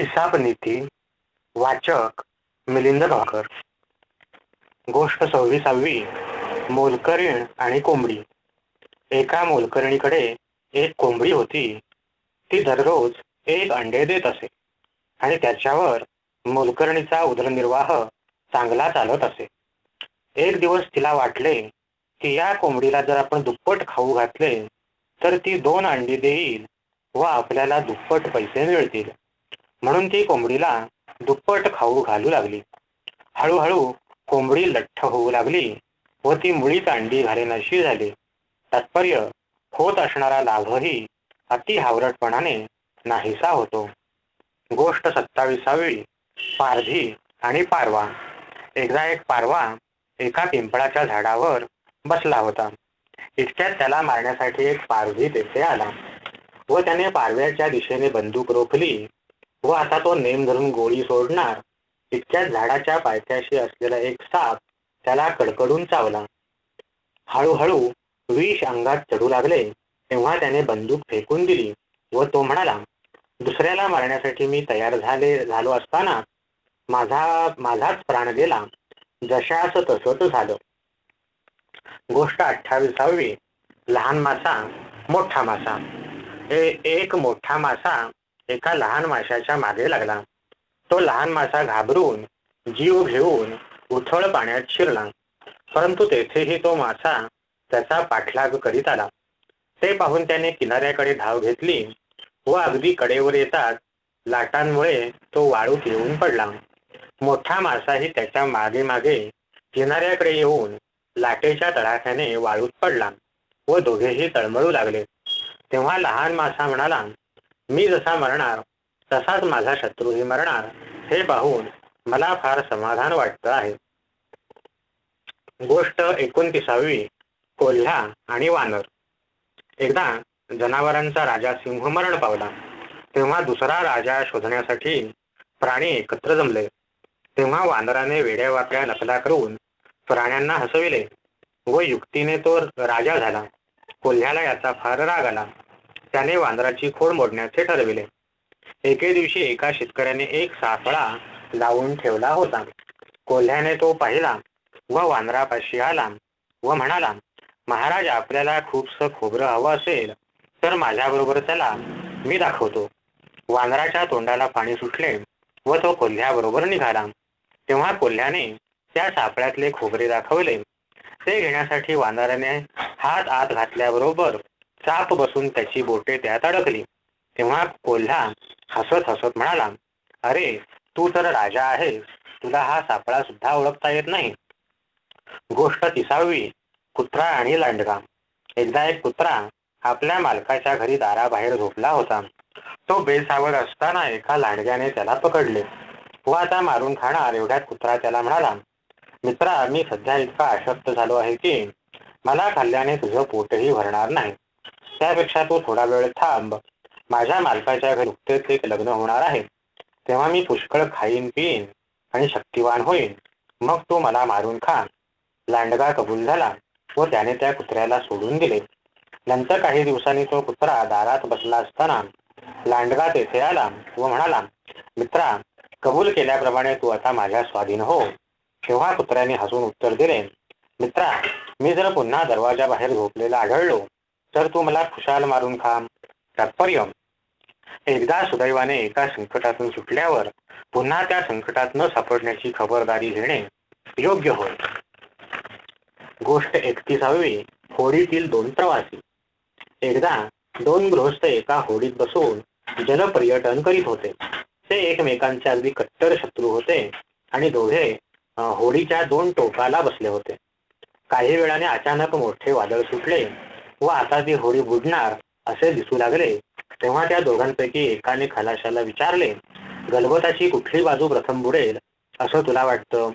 हिसाबनीती वाचक मिलिंद भाकर. गोष्ट सव्वीसावी मोलकरीण आणि कोंबडी. एका मोलकरणीकडे एक कोंबडी होती. ती दररोज एक अंडे देत असे. आणि त्याच्यावर मोलकरणीचा उदरनिर्वाह चांगला चालत असे. एक दिवस तिला वाटले की या कोंबडीला जर आपण दुप्पट खाऊ घातले तर ती दोन अंडी देईल व आपल्याला दुप्पट पैसे मिळतील. म्हणून ती कोंबडीला दुप्पट खाऊ घालू लागली. हळूहळू कोंबडी लठ्ठ होऊ लागली व ती मुळीच अंडी घालेनशी झाली. तात्पर्य होत असणारा लाभही अति हावरटपणाने नाहीसा होतो. गोष्ट सत्तावीसावी पारधी आणि पारवा. एकदा एक पारवा एका पिंपळाच्या झाडावर बसला होता. इतक्यात त्याला मारण्यासाठी एक पारधी तेथे आला. व त्याने पारव्याच्या दिशेने बंदूक रोखली व आता तो नेम धरून गोळी सोडणार. इतक्यात झाडाच्या पायथ्याशी असलेला एक साप त्याला कडकडून चावला. हळूहळू विष अंगात चढू लागले तेव्हा त्याने बंदूक फेकून दिली व तो म्हणाला दुसऱ्याला मारण्यासाठी मी तयार झाले झालो असताना माझा माझाच प्राण गेला. जशाच तसंच झालं. गोष्ट अठ्ठावीसावी. लहान मासा मोठा मासा. हे एक मोठा मासा एका लहान माशाच्या मागे लागला. तो लहान मासा घाबरून जीव घेऊन उथळ पाण्यात शिरला. परंतु तेथेही तो मासा त्याचा पाठलाग करीत आला. ते पाहून त्याने किनाऱ्याकडे धाव घेतली व अगदी कडेवर येतात लाटांमुळे तो वाळूत येऊन पडला. मोठा मासाही त्याच्यामागे मागे किनाऱ्याकडे येऊन लाटेच्या तडाख्याने वाळूत पडला व दोघेही तळमळू लागले. तेव्हा लहान मासा म्हणाला मी जसा मरणार तसाच माझा शत्रूही मरणार हे पाहून मला फार समाधान वाटत आहे. गोष्ट एकोणतीसावी कोल्हा आणि वानर. एकदा जनावरांचा राजा सिंह मरण पावला. तेव्हा दुसरा राजा शोधण्यासाठी प्राणी एकत्र जमले. तेव्हा वानराने वेड्या वाकड्या नकला करून प्राण्यांना हसविले. व युक्तीने तो राजा झाला. कोल्ह्याला याचा फार राग आला. त्याने वांदराची खोड मोडण्याचे ठरविले. एके दिवशी एका शेतकऱ्याने एक सापळा लावून ठेवला होता. कोल्ह्याने तो पाहिला व वांदरापाशी आला व म्हणाला महाराज आपल्याला खूपस खोबरं हवं असेल तर माझ्याबरोबर चला मी दाखवतो. वांदराच्या तोंडाला पाणी सुटले व तो कोल्ह्याबरोबर निघाला. तेव्हा कोल्ह्याने त्या सापळ्यातले खोबरे दाखवले. ते घेण्यासाठी वानराने हात आत घातल्याबरोबर चाप बसून त्याची बोटे त्यात अडकली. तेव्हा कोल्हा हसत हसत म्हणाला अरे तू तर राजा आहेस. तुला हा सापळा सुद्धा ओळखता येत नाही. गोष्ट तिसावी. कुत्रा आणि लांडगा. एकदा एक कुत्रा आपल्या मालकाच्या घरी दाराबाहेर झोपला होता. तो बेसावर असताना एका लांडग्याने त्याला पकडले. व आता मारून खाणार एवढ्यात कुत्रा त्याला म्हणाला. मित्रा मी सध्या इतका अशक्त झालो आहे की मला खाल्ल्याने तुझं पोटही भरणार नाही. त्यापेक्षा तू थोडा वेळ थांब. माझ्या मालकाच्या घरी नुकतेच एक लग्न होणार आहे. तेव्हा मी पुष्कळ खाईन पिईन आणि शक्तिवान होईन. मग तू मला मारून खा. लांडगा कबूल झाला व त्याने त्या कुत्र्याला सोडून दिले. नंतर काही दिवसांनी तो कुत्रा दारात बसला असताना लांडगा तेथे आला व म्हणाला मित्रा कबूल केल्याप्रमाणे तू आता माझ्या स्वाधीन हो. तेव्हा कुत्र्याने हसून उत्तर दिले मित्रा मी जर पुन्हा दरवाजा बाहेर झोपलेला आढळलो तर तू मला खुशाल मारून खा तात्पर्य एकदा सुदैवाने एका संकटातून सुटल्यावर पुन्हा त्या संकटात न सापडण्याची खबरदारी घेणे योग्य होय. गोष्ट एकतीसावी होडीतील दोन प्रवासी. एकदा दोन गृहस्थ एका होडीत बसून जलपर्यटन करीत होते. ते एकमेकांचे अगदी कट्टर शत्रू होते आणि दोघे होडीच्या दोन टोकाला बसले होते. काही वेळाने अचानक मोठे वादळ सुटले. व आता ती होडी बुडणार असे दिसू लागले तेव्हा त्या दोघांपैकी एकाने खलाशाला विचारले गलबताची कुठली बाजू प्रथम बुडेल? असं तुला वाटतं?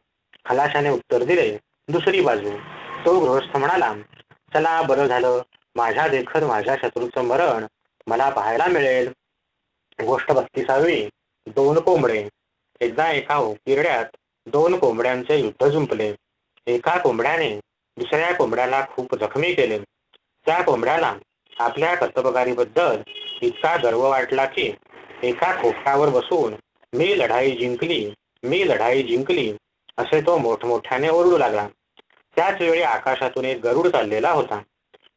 खलाशाने उत्तर दिले दुसरी बाजू. तो गृहस्थ म्हणाला चला बरं झालं. माझ्या देखत माझ्या शत्रूचं मरण मला पाहायला मिळेल. गोष्ट बत्तीसावी. दोन कोंबडे. एकदा एका उकिरड्यात दोन कोंबड्यांचे युद्ध जुंपले. एका कोंबड्याने दुसऱ्या कोंबड्याला खूप जखमी केले. त्या कोंबड्याला आपल्या कर्तबगारीबद्दल इतका गर्व वाटला की एका खोपटावर बसून मी लढाई जिंकली मी लढाई जिंकली असे तो मोठमोठ्याने ओरडू लागला. त्याच वेळी आकाशातून एक गरुड चाललेला होता.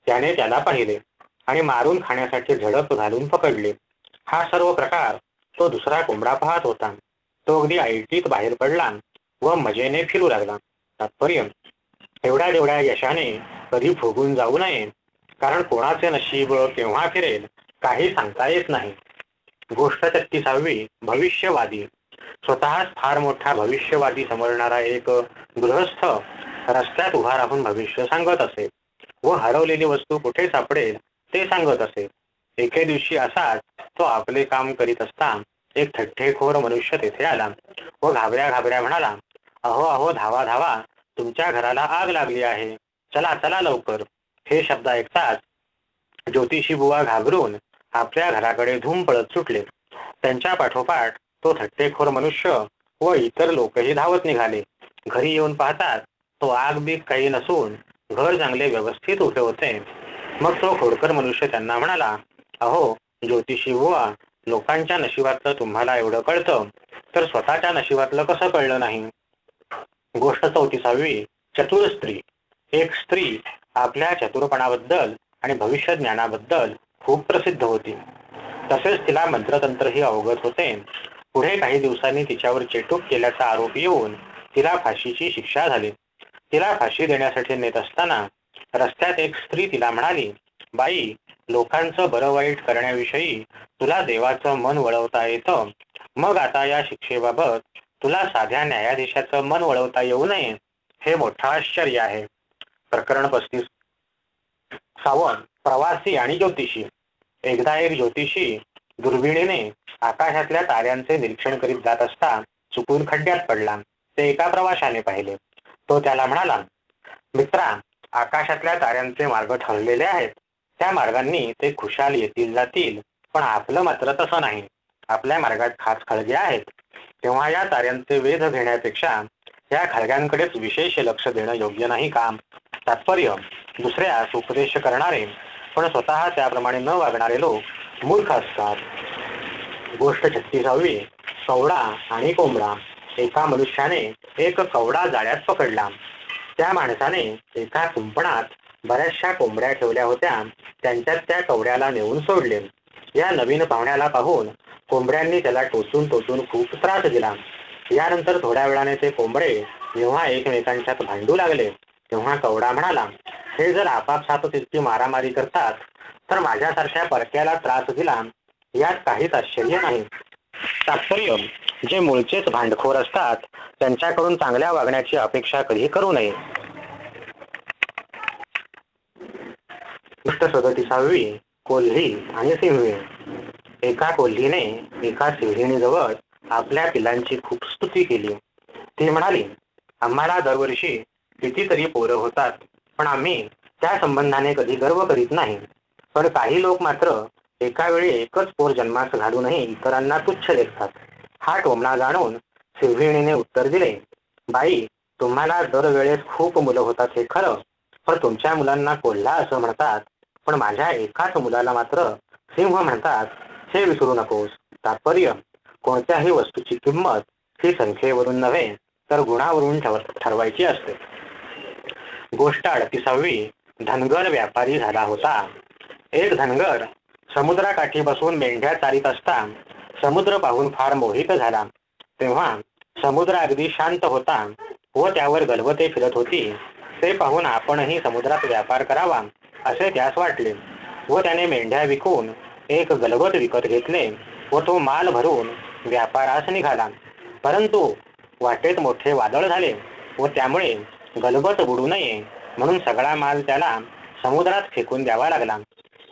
त्याने त्याला पाहिले आणि मारून खाण्यासाठी झडप घालून पकडले. हा सर्व प्रकार तो दुसरा कोंबडा पाहत होता. तो अगदी ऐटीत बाहेर पडला व मजेने फिरू लागला. तात्पर्य एवढ्या तेवढ्या यशाने कधी फुगून जाऊ नये कारण कोणाचे नशीब केव्हा फिरेल काही सांगता येत नाही. गोष्ट छत्तीसावी भविष्यवादी. स्वतःच फार मोठा भविष्यवादी समजणारा एक गृहस्थ रस्त्यात उभा राहून भविष्य सांगत असे व हरवलेली वस्तू कुठे सापडेल ते सांगत असे एके दिवशी असाच तो आपले काम करीत असता एक थट्टेखोर मनुष्य तेथे आला व घाबऱ्या घाबऱ्या म्हणाला अहो अहो धावा धावा तुमच्या घराला आग लागली आहे. चला चला लवकर. हे शब्द ऐकताच ज्योतिषी बुवा घाबरून आपल्या घराकडे धूम पळत सुटले. त्यांच्या पाठोपाठ तो थट्टेखोर मनुष्य व इतर लोकही धावत निघाले. घरी येऊन पाहतात तो आग बीग काही नसून घर चांगले व्यवस्थित उभे होते. मग तो खोडकर मनुष्य त्यांना म्हणाला अहो ज्योतिषी बुवा लोकांच्या नशिबातलं तुम्हाला एवढं कळतं तर स्वतःच्या नशिबातलं कसं कळलं नाही? गोष्ट चौतीसावी चतुर स्त्री. एक स्त्री आपल्या चतुरपणाबद्दल आणि भविष्य ज्ञानाबद्दल खूप प्रसिद्ध होती. तसेच तिला मंत्रतंत्रही अवगत होते. पुढे काही दिवसांनी तिच्यावर चेटूक केल्याचा आरोप येऊन तिला फाशीची शिक्षा झाली. तिला फाशी देण्यासाठी नेत असताना रस्त्यात एक स्त्री तिला म्हणाली बाई लोकांचं बरं वाईट करण्याविषयी तुला देवाचं मन वळवता येतं. मग आता या शिक्षेबाबत तुला साध्या न्यायाधीशाचं मन वळवता येऊ नये. हे मोठं आश्चर्य आहे. प्रकरण पस्तीस. सावंत प्रवासी आणि ज्योतिषी. एकदा एक ज्योतिषी दुर्बिणीने आकाशातल्या ताऱ्यांचे निरीक्षण करीत जात असता चुकून खड्ड्यात पडला. ते एका प्रवाशाने पाहिले. तो त्याला म्हणाला मित्रा आकाशातल्या ताऱ्यांचे मार्ग ठरलेले आहेत. त्या मार्गांनी ते खुशाल येतील जातील पण आपलं मात्र तसं नाही. आपल्या मार्गात खास खळगे आहेत. तेव्हा या ताऱ्यांचे वेध घेण्यापेक्षा या खळग्यांकडेच विशेष लक्ष देणं योग्य नाही का? तात्पर्य दुसऱ्यास उपदेश करणारे पण स्वतः त्याप्रमाणे न वागणारे लोक मूर्ख असतात. गोष्ट छत्तीसावी कवडा आणि कोंबडा एका मनुष्याने एक कवडा जाळ्यात पकडला. त्या माणसाने एका कुंपणात बऱ्याचशा कोंबड्या ठेवल्या होत्या त्यांच्यात त्या कवड्याला नेऊन सोडले. या नवीन पाहुण्याला पाहून कोंबड्यांनी त्याला टोचून टोचून खूप त्रास दिला. यानंतर थोड्या वेळाने ते कोंबडे जेव्हा एकमेकांच्यात भांडू लागले. तेव्हा कवडा म्हणाला हे जर आपापसात तितकी मारामारी करतात तर माझ्यासारख्या परक्याला त्रास दिला यात काहीच आश्चर्य नाही. तात्पर्य जे मूळचेच भांडखोर असतात त्यांच्याकडून चांगल्या वागण्याची अपेक्षा कधी करू नये. सदतीसावी कोल्ही आणि सिंहवी एका कोल्हीने एका सिंहिणीजवळ आपल्या पिलांची खूप स्तुती केली. ती म्हणाली आम्हाला दरवर्षी कितीतरी पोरं होतात. पण आम्ही त्या संबंधाने कधी गर्व करीत नाही. पण काही लोक मात्र एका वेळी एकच पोर जन्मास घालूनही इतरांना तुच्छ लेखतात हा टोमणा जाणून सिंहिणीने उत्तर दिले बाई तुम्हाला दरवेळेस खूप मुलं होतात हे खरं. पण तुमच्या मुलांना कोल्हा असं म्हणतात. पण माझ्या एकाच मुलाला मात्र सिंह म्हणतात. हे विसरू नकोस. तात्पर्य कोणत्याही वस्तूची किंमत ही संख्येवरून नव्हे तर गुणावरून ठरवायची असते. गोष्ट अडतीसावी धनगर व्यापारी झाला होता. एक धनगर समुद्राकाठी बसून मेंढ्या चारित असता. समुद्र पाहून फार मोहित झाला. तेव्हा समुद्र अगदी शांत होता व त्यावर गलबते फिरत होती. ते पाहून आपणही समुद्रात व्यापार करावा असे त्यास वाटले. व त्याने मेंढ्या विकून एक गलबत विकत घेतले व तो माल भरून व्यापारास निघाला. परंतु वाटेत मोठे वादळ झाले व त्यामुळे गलबत बुडू नये म्हणून सगळा माल त्याला समुद्रात फेकून द्यावा लागला.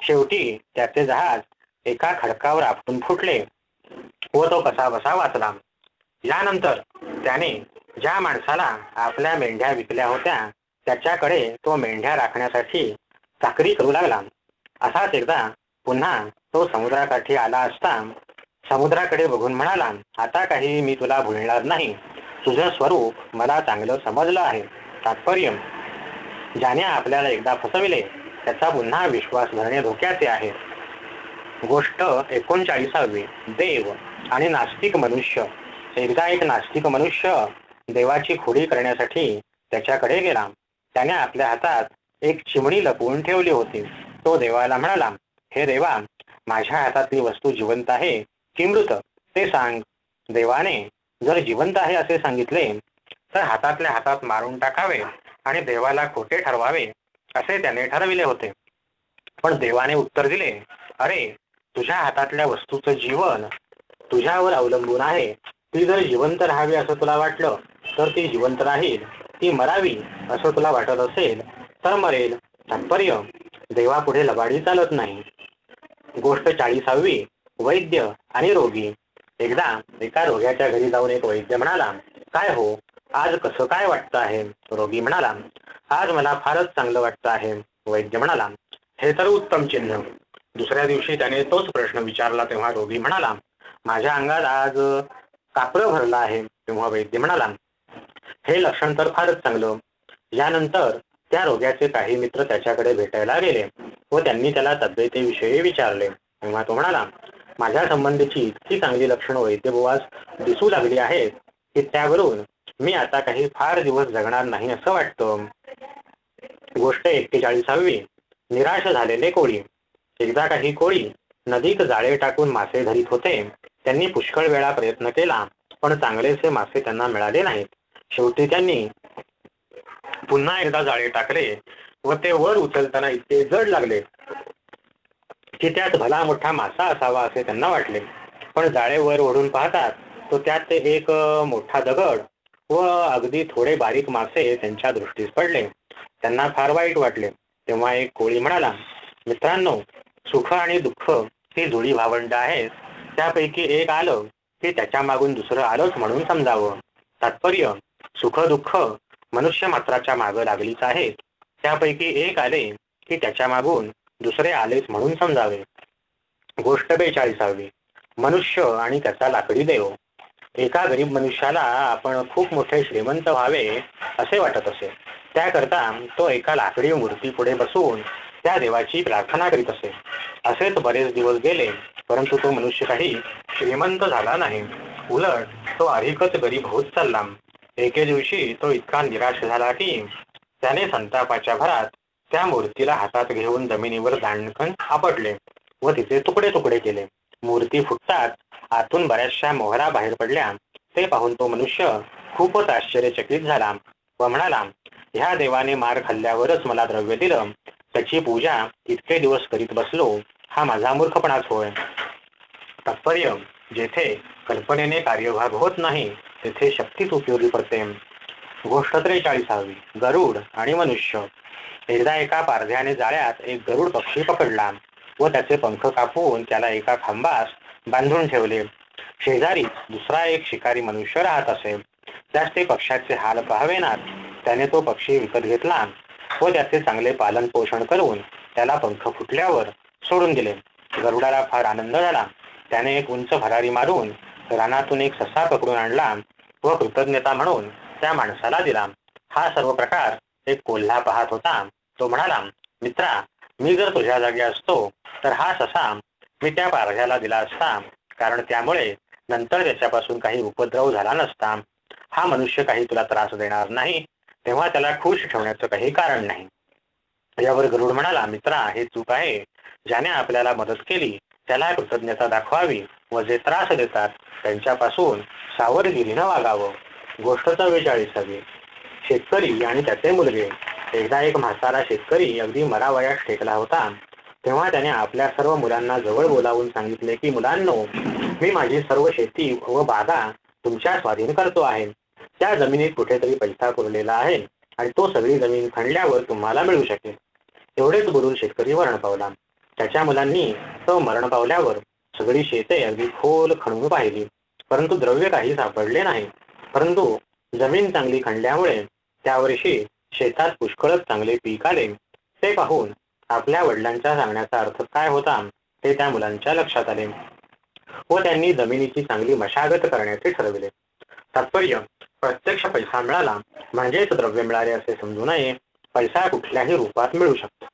शेवटी त्याचे जहाज एका खडकावर आपटून फुटले व तो कसा बसा वाचला. यानंतर त्याने ज्या माणसाला आपल्या मेंढ्या विकल्या होत्या त्याच्याकडे तो मेंढ्या राखण्यासाठी चाकरी करू लागला. असाच एकदा पुन्हा तो समुद्राकाठी आला असता समुद्राकडे बघून म्हणाला आता काही मी तुला भुलणार नाही. तुझं स्वरूप मला चांगलं समजलं आहे. तात्पर्य. ज्याने आपल्याला एकदा फसविले त्याचा पुन्हा विश्वास धरणे धोक्याचे आहे. गोष्ट एकोणचाळीसावी. देव आणि नास्तिक मनुष्य. एकदा एक नास्तिक मनुष्य देवाची खोडी करण्यासाठी त्याच्याकडे गेला. त्याने आपल्या हातात एक चिमणी लपवून ठेवली होती. तो देवाला म्हणाला हे देवा माझ्या हातातली वस्तू जिवंत आहे. की मृत? ते सांग. देवाने जर जिवंत आहे असे सांगितले तर हातातल्या हातात मारून टाकावे आणि देवाला खोटे ठरवावे असे त्याने ठरविले होते. पण देवाने उत्तर दिले अरे तुझ्या हातातल्या वस्तूचं जीवन तुझ्यावर अवलंबून आहे. ती जर जिवंत राहावी असं तुला वाटलं तर ती जिवंत राहील. ती मरावी असं तुला वाटत असेल तर मरेल. तात्पर्य देवापुढे लबाडी चालत नाही. गोष्ट चाळीसावी वैद्य आणि रोगी. एकदा एका रोग्याच्या घरी जाऊन एक वैद्य म्हणाला काय हो आज कसं काय वाटतं आहे? रोगी म्हणाला आज मला फारच चांगलं वाटतं आहे. वैद्य म्हणाला हे तर उत्तम चिन्ह. दुसऱ्या दिवशी त्याने तोच प्रश्न विचारला तेव्हा रोगी म्हणाला माझ्या अंगात आज कापरं भरलं आहे. तेव्हा वैद्य म्हणाला हे लक्षण तर फारच चांगलं. यानंतर त्या रोग्याचे काही मित्र त्याच्याकडे भेटायला गेले व त्यांनी त्याला तब्येतीविषयी विचारले. तेव्हा तो म्हणाला माझ्या संबंधीची इतकी चांगली लक्षणं वैद्यभुवास दिसू लागली आहेत की त्यावरून मी आता काही फार दिवस जगणार नाही असं वाटतं. गोष्ट एक्केचाळीसावी. निराश झालेले कोळी. एकदा काही कोळी नदीत जाळे टाकून मासे धरीत होते. त्यांनी पुष्कळ वेळा प्रयत्न केला पण चांगलेसे मासे त्यांना मिळाले नाहीत. शेवटी त्यांनी पुन्हा एकदा जाळे टाकले व ते वर उचलताना इतके जड लागले की त्यात भला मोठा मासा असावा असे त्यांना वाटले. पण जाळे वर ओढून पाहतात तो त्यात एक मोठा दगड व अगदी थोडे बारीक मासे त्यांच्या दृष्टीस पडले. त्यांना फार वाईट वाटले. तेव्हा एक कोळी म्हणाला मित्रांनो सुख आणि दुःख ही जुळी भावंड आहेत. त्यापैकी एक आलं की त्याच्या मागून दुसरं आलंच म्हणून समजावं. तात्पर्य सुख दुःख मनुष्य मात्राच्या मागं लागलीच आहेत त्यापैकी एक आले की त्याच्या मागून दुसरे आलेच म्हणून समजावे. गोष्ट बेचाळीसावी. मनुष्य आणि त्याचा लाकडी देव. एका गरीब मनुष्याला आपण खूप मोठे श्रीमंत व्हावे असे वाटत असे. त्याकरता तो एका लाकडी मूर्ती पुढे बसून त्या देवाची प्रार्थना करीत असे. असेच बरेच दिवस गेले परंतु तो मनुष्य काही श्रीमंत झाला नाही. उलट तो अधिकच गरीब होत चालला. एके दिवशी तो इतका निराश झाला की त्याने संतापाच्या भरात त्या मूर्तीला हातात घेऊन जमिनीवर दांडकन आपटले व तिचे तुकडे तुकडे केले. मूर्ती फुटताच आतून बऱ्याचशा मोहरा बाहेर पडल्या. ते पाहून तो मनुष्य खूपच आश्चर्यचकित झाला व म्हणाला ह्या देवाने मार खाल्ल्यावरच मला द्रव्य दिलं. त्याची पूजा इतके दिवस करीत बसलो हा माझा मूर्खपणाच होय. तात्पर्य जेथे कल्पनेने कार्यभाग होत नाही तेथे शक्तीच उपयोगी पडते. गोष्ट त्रेचाळीसावी. गरुड आणि मनुष्य. एकदा एका पारध्याने जाळ्यात एक गरुड पक्षी पकडला व त्याचे पंख कापून त्याला एका खांबास बांधून ठेवले. शेजारी दुसरा एक शिकारी मनुष्य राहत असे त्यास ते पक्षाचे हाल पाहावेनात. त्याने तो पक्षी विकत घेतला व त्याचे चांगले पालन पोषण करून त्याला पंख फुटल्यावर सोडून दिले. गरुडाला फार आनंद झाला. त्याने एक उंच भरारी मारून रानातून एक ससा पकडून आणला व कृतज्ञता म्हणून त्या माणसाला दिला. हा सर्व प्रकार एक कोल्हा पाहत होता. तो म्हणाला मित्रा मी जर तुझ्या जागी असतो तर हा ससा मी त्या पारध्याला दिला असता. कारण त्यामुळे नंतर त्याच्यापासून काही उपद्रव झाला नसता. हा मनुष्य काही तुला त्रास देणार नाही. तेव्हा त्याला खुश ठेवण्याचं काही कारण नाही. यावर गरुड म्हणाला मित्रा हे चूक आहे. ज्याने आपल्याला मदत केली त्याला कृतज्ञता दाखवावी. व जे त्रास देतात त्यांच्यापासून सावरगिरीनं वागावं. गोष्ट चव्वेचाळीसावी शेतकरी आणि त्याचे मुलगे. एकदा एक म्हातारा शेतकरी अगदी मरावयास टेकला होता. तेव्हा त्याने आपल्या सर्व मुलांना जवळ बोलावून सांगितले की मुलांनो मी माझी सर्व शेती व बागा तुमच्या स्वाधीन करतो आहे. त्या जमिनीत कुठेतरी पैसा पुरलेला आहे आणि तो सगळी जमीन खणल्यावर तुम्हाला मिळू शकेल. एवढेच बोलून शेतकरी मरण पावला. त्याच्या मुलांनी तो मरण पावल्यावर सगळी शेते अगदी खोल खणून पाहिली. परंतु द्रव्य काही सापडले नाही. परंतु जमीन चांगली खणल्यामुळे त्या वर्षी शेतात पुष्कळच चांगले पीक आले. ते पाहून आपल्या वडिलांच्या सांगण्याचा अर्थ काय होता ते त्या मुलांच्या लक्षात आले. व त्यांनी जमिनीची चांगली मशागत करण्याचे ठरविले. तात्पर्य प्रत्यक्ष पैसा मिळाला म्हणजेच द्रव्य मिळाले असे समजू नये पैसा कुठल्याही रूपात मिळू शकतो.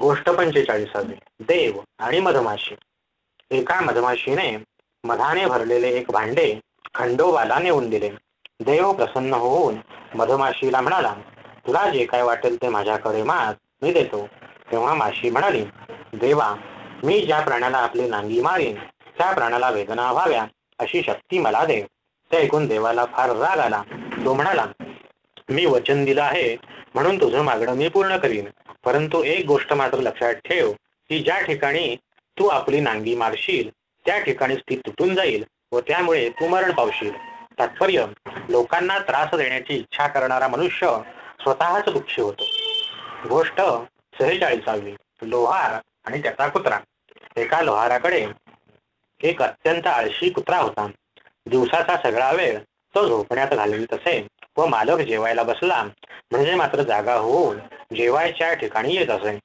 गोष्ट पंचेचाळीसावी देव आणि मधमाशी. एका मधमाशीने मधाने भरलेले एक भांडे खंडोबाला नेऊन दिले. देव प्रसन्न होऊन मधमाशीला म्हणाला तुला जे काय वाटेल ते माझ्याकडे माग मी देतो. तेव्हा माशी म्हणाली देवा मी ज्या प्राण्याला आपली नांगी मारीन त्या प्राण्याला वेदना व्हाव्या अशी शक्ती मला दे. ते ऐकून देवाला फार राग आला. तो म्हणाला मी वचन दिलं आहे म्हणून तुझं मागणं मी पूर्ण करीन. परंतु एक गोष्ट मात्र लक्षात ठेव की ज्या ठिकाणी तू आपली नांगी मारशील त्या ठिकाणीच ती तुटून जाईल व त्यामुळे तू मरण पावशील. तात्पर्य लोकांना त्रास देण्याची इच्छा करणारा मनुष्य स्वतःच दुःखी होतो. गोष्ट सेहेचाळीसावी लोहार आणि त्याचा कुत्रा. एका लोहाराकडे एक अत्यंत आळशी कुत्रा होता. दिवसाचा सगळा वेळ तो झोपण्यात घालवी असे व मालक जेवायला बसला म्हणजे मात्र जागा होऊन जेवायच्या ठिकाणी येत असे.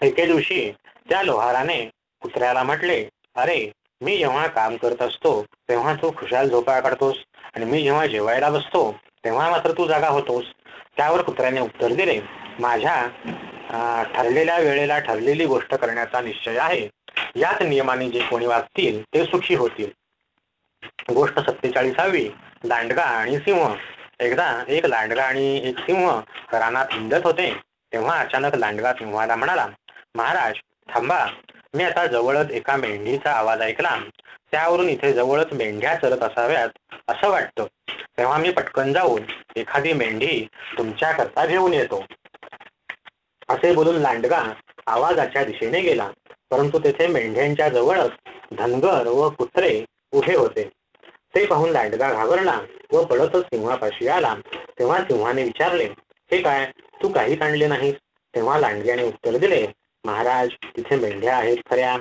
एके दिवशी त्या लोहाराने कुत्र्याला म्हटले अरे मी जेव्हा काम करत असतो तेव्हा तू खुशाल झोपा काढतोस आणि मी जेव्हा जेवायला बसतो तेव्हा मात्र तू जागा होतोस. त्यावर कुत्र्याने उत्तर दिले माझ्या ठरलेल्या वेळेला ठरलेली गोष्ट करण्याचा निश्चय आहे. याच नियमाने जे कोणी वागतील ते सुखी होतील. गोष्ट सत्तेचाळीसावी. लांडगा आणि सिंह. एकदा एक लांडगा आणि एक सिंह रानात हिंडत होते. तेव्हा अचानक लांडगा सिंहाला म्हणाला महाराज थांबा. मी आता जवळच एका मेंढीचा आवाज ऐकला. त्यावरून इथे जवळच मेंढ्या चरत असाव्यात असं वाटतं. तेव्हा मी पटकन जाऊन एखादी मेंढी तुमच्याकरता घेऊन येतो. असे बोलून लांडगा आवाजाच्या दिशेने गेला परंतु तेथे मेंढ्यांच्या जवळच धनगर व कुत्रे उभे होते. ते पाहून लांडगा घाबरला व पडतच सिंहापाशी आला. तेव्हा सिंहाने विचारले हे काय? तू काहीच आणले नाही तेव्हा लांडग्याने उत्तर दिले महाराज तिथे मेंढ्या आहेत खऱ्या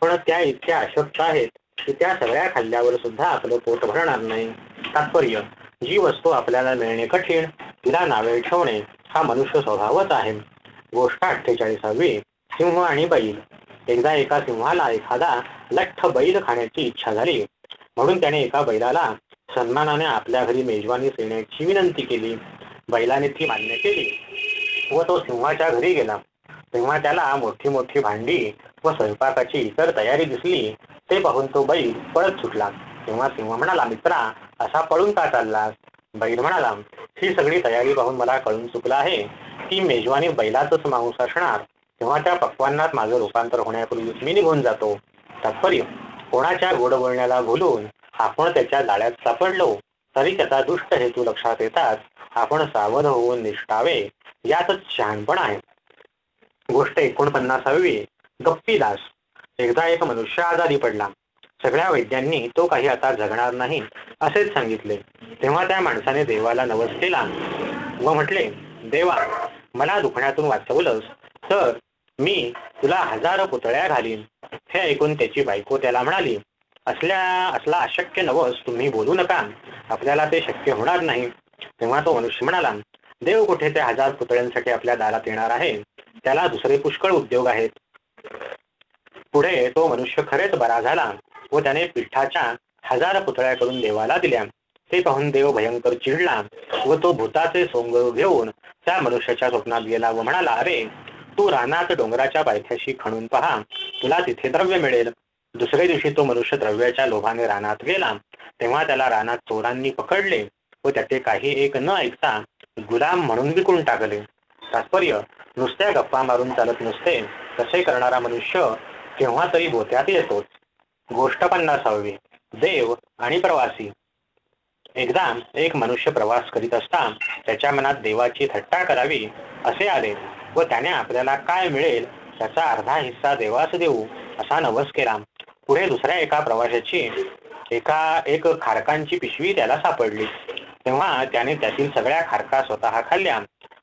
पण त्या इतक्या अशक्त आहेत की त्या सगळ्या खाल्ल्यावर सुद्धा आपलं पोट भरणार नाही. तात्पर्य जी वस्तू आपल्याला मिळणे कठीण तिला नावे ठेवणे हा मनुष्य स्वभावच आहे. गोष्ट अठ्ठेचाळीसावी सिंह आणि बैल. एकदा एका सिंहाला एखादा लठ्ठ बैल खाण्याची इच्छा झाली. म्हणून त्याने एका बैलाला सन्मानाने आपल्या घरी मेजवानी येण्याची विनंती केली. बैलाने ती मान्य केली व तो सिंहाच्या घरी गेला. तेव्हा त्याला मोठी मोठी भांडी व स्वयंपाकाची इतर तयारी दिसली. ते पाहून तो बैल पळत सुटला. तेव्हा सिंह म्हणाला मित्रा असा पळून का चाललास? बैल म्हणाला ही सगळी तयारी पाहून मला कळून चुकलं आहे की मेजवानी बैलातच मांस असणार. तेव्हा त्या पक्वांनात माझं रूपांतर होण्यापूर्वीच मी निघून जातो. तात्पर्य कोणाच्या गोड बोलण्याला भुलून आपण त्याच्या जाळ्यात सापडलो तरी त्याचा दुष्ट हेतू लक्षात येताच आपण सावध होऊन निष्ठावे यातच शहाणपण आहे. गोष्ट एकोणपन्नासावी. गप्पीदास. एकदा एक मनुष्य आजारी पडला. सगळ्या वैद्यांनी तो काही आता जगणार नाही असेच सांगितले. तेव्हा त्या माणसाने देवाला नवस केला व म्हटले देवा मला दुखण्यातून वाचवलंस तर मी तुला हजार पुतळ्या घालीन. हे ऐकून त्याची बायको त्याला म्हणाली असल्या असला अशक्य नवस तुम्ही बोलू नका. आपल्याला ते शक्य होणार नाही. तेव्हा तो मनुष्य म्हणाला देव कुठे ते हजार पुतळ्यांसाठी आपल्या दारात येणार आहे? त्याला दुसरे पुष्कळ उद्योग आहेत. पुढे तो मनुष्य खरेच बरा झाला. व त्याने पिठाच्या हजार पुतळ्या करून देवाला दिल्या. ते पाहून देव भयंकर चिडला व तो भूताचे सोंग घेऊन त्या मनुष्याच्या स्वप्नात गेला व म्हणाला अरे तू रानात डोंगराच्या पायथ्याशी खणून पहा. तुला तिथे द्रव्य मिळेल. दुसऱ्या दिवशी तो मनुष्य द्रव्याच्या लोभाने रानात गेला. तेव्हा त्याला रानात चोरांनी पकडले व त्याचे काही एक न ऐकता गुलाम म्हणून विकून टाकले. तात्पर्य नुसत्या गप्पा मारून चालत नसते तसे करणारा मनुष्य केव्हा तरी बोत्यात येतोच. गोष्ट पन्नासावी. देव आणि प्रवासी. एकदा एक मनुष्य प्रवास करीत असता त्याच्या मनात देवाची थट्टा करावी असे आले. व त्याने आपल्याला काय मिळेल त्याचा अर्धा हिस्सा देवास देऊ असा नवस केला. पुढे दुसऱ्या एका प्रवाशाची एका एक खारकांची पिशवी त्याला सापडली. तेव्हा त्याने त्यातील सगळ्या खारका स्वतः खाल्ल्या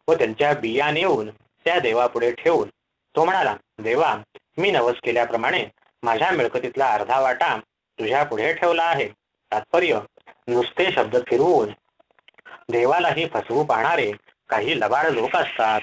व त्यांच्या बिया नेऊन त्या देवापुढे ठेवून तो म्हणाला देवा मी नवस केल्याप्रमाणे माझ्या मिळकतीतला अर्धा वाटा तुझ्या पुढे ठेवला आहे. तात्पर्य नुसते शब्द फिरवून देवालाही फसवू पाहणारे काही लबाड लोक असतात.